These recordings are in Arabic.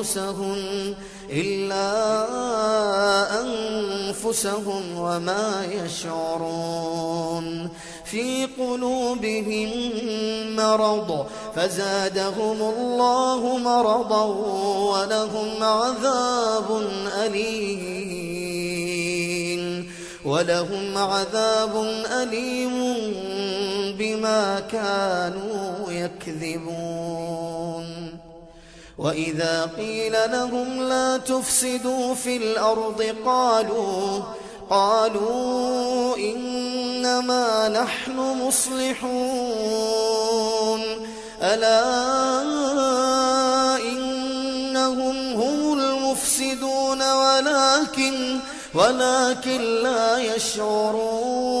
أنفسهم إلا أنفسهم وما يشعرون في قلوبهم مرض فزادهم الله مرضا ولهم عذاب أليم ولهم عذاب أليم بما كانوا يكذبون وإذا قيل لهم لا تفسدوا في الأرض قالوا قالوا إنما نحن مصلحون. ألا إنهم هم المفسدون ولكن ولكن لا يشعرون.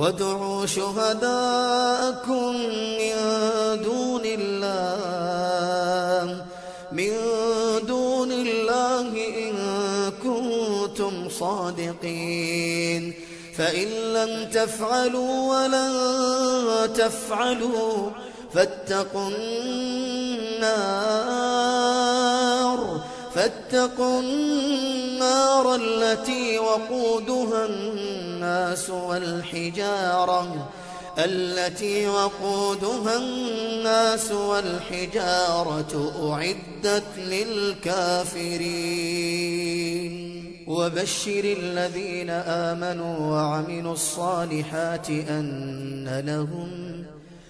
وادعوا شهداءكم من دون الله من دون الله إن كنتم صادقين. فإن لم تفعلوا ولن تفعلوا فاتقوا النار فاتقوا النار. التي وقودها الناس والحجارة التي وقودها الناس والحجارة أعدت للكافرين. وبشر الذين آمنوا وعملوا الصالحات أن لهم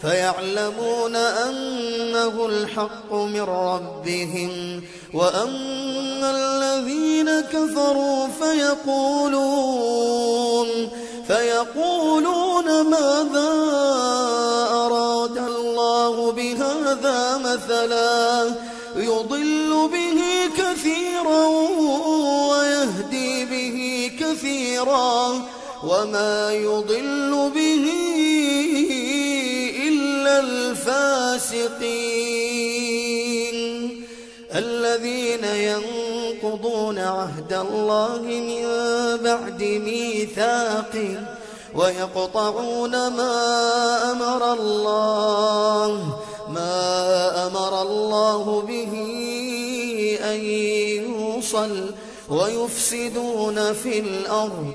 فيعلمون أنه الحق من ربهم وأما الذين كفروا فيقولون فيقولون ماذا أراد الله بهذا مثلا يضل به كثيرا ويهدي به كثيرا وما يضل به الفاسقين. الذين ينقضون عهد الله من بعد ميثاقه ويقطعون ما أمر الله ما أمر الله به أن يوصل ويفسدون في الأرض.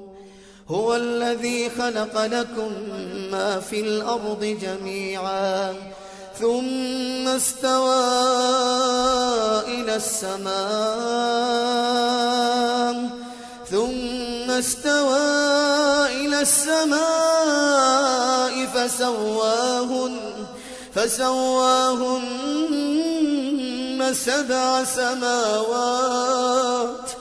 هو الذي خلق لكم ما في الأرض جميعا ثم استوى إلى السماء ثم استوى إلى السماء فسواهن فسواهن سبع سماوات.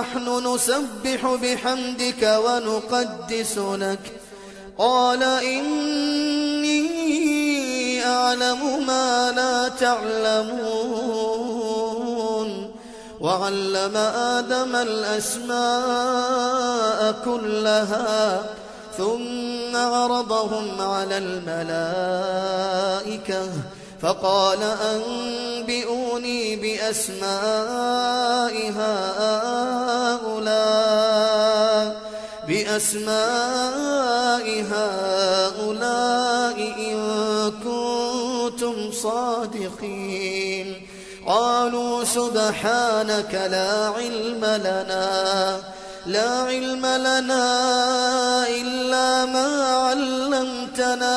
ونحن نسبح بحمدك ونقدس لك. قال إني أعلم ما لا تعلمون. وعلم آدم الأسماء كلها ثم عرضهم على الملائكة. فقال أنبئوني بأسماء هؤلاء بأسماء هؤلاء إن كنتم صادقين. قالوا سبحانك لا علم لنا لا علم لنا إلا ما علمتنا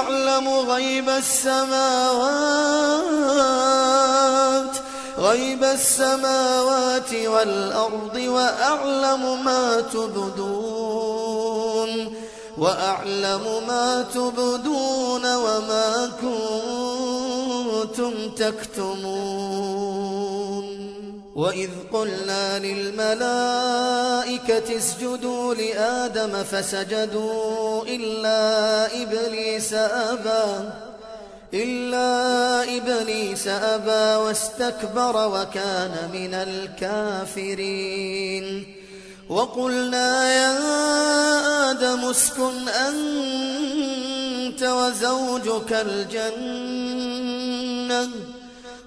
أعلم غيب السماوات غيب السماوات والأرض وأعلم ما تبدون وأعلم ما تبدون وما كنتم تكتمون. وإذ قلنا للملائكة اسجدوا لآدم فسجدوا إلا إبليس أبى إلا إبليس أبى واستكبر وكان من الكافرين وقلنا يا آدم اسكن أنت وزوجك الجنة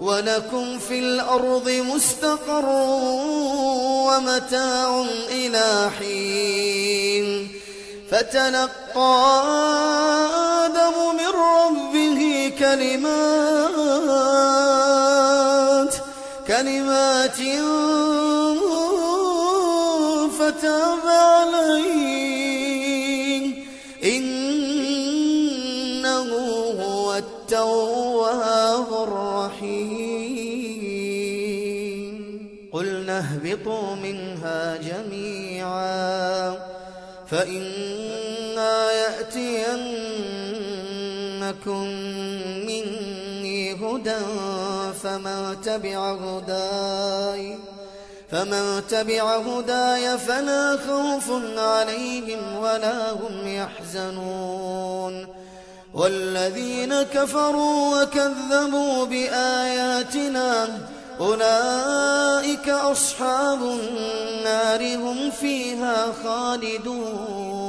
ولكم في الأرض مستقر ومتاع إلى حين. فتلقى آدم من ربه كلمات كلمات فتاب يأتينكم مني هدى فمن تبع هداي فمن تبع هداي فلا خوف عليهم ولا هم يحزنون والذين كفروا وكذبوا بآياتنا أولئك أصحاب النار هم فيها خالدون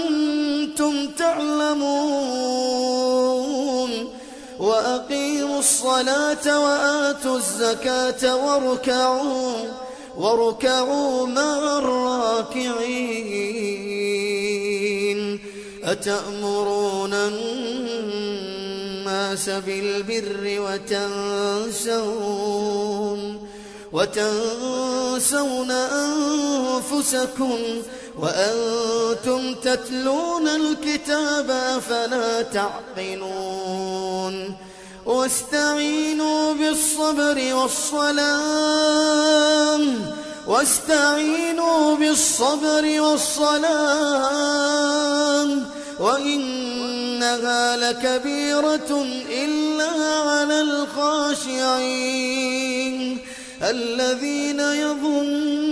تعلمون وأقيموا الصلاة وآتوا الزكاة واركعوا واركعوا مع الراكعين. أتأمرون الناس بالبر وتنسون وتنسون أنفسكم وأنتم تتلون الكتاب أفلا تعقلون واستعينوا بالصبر والصلاة واستعينوا بالصبر والصلاة وإنها لكبيرة إلا على الخاشعين الذين يظنون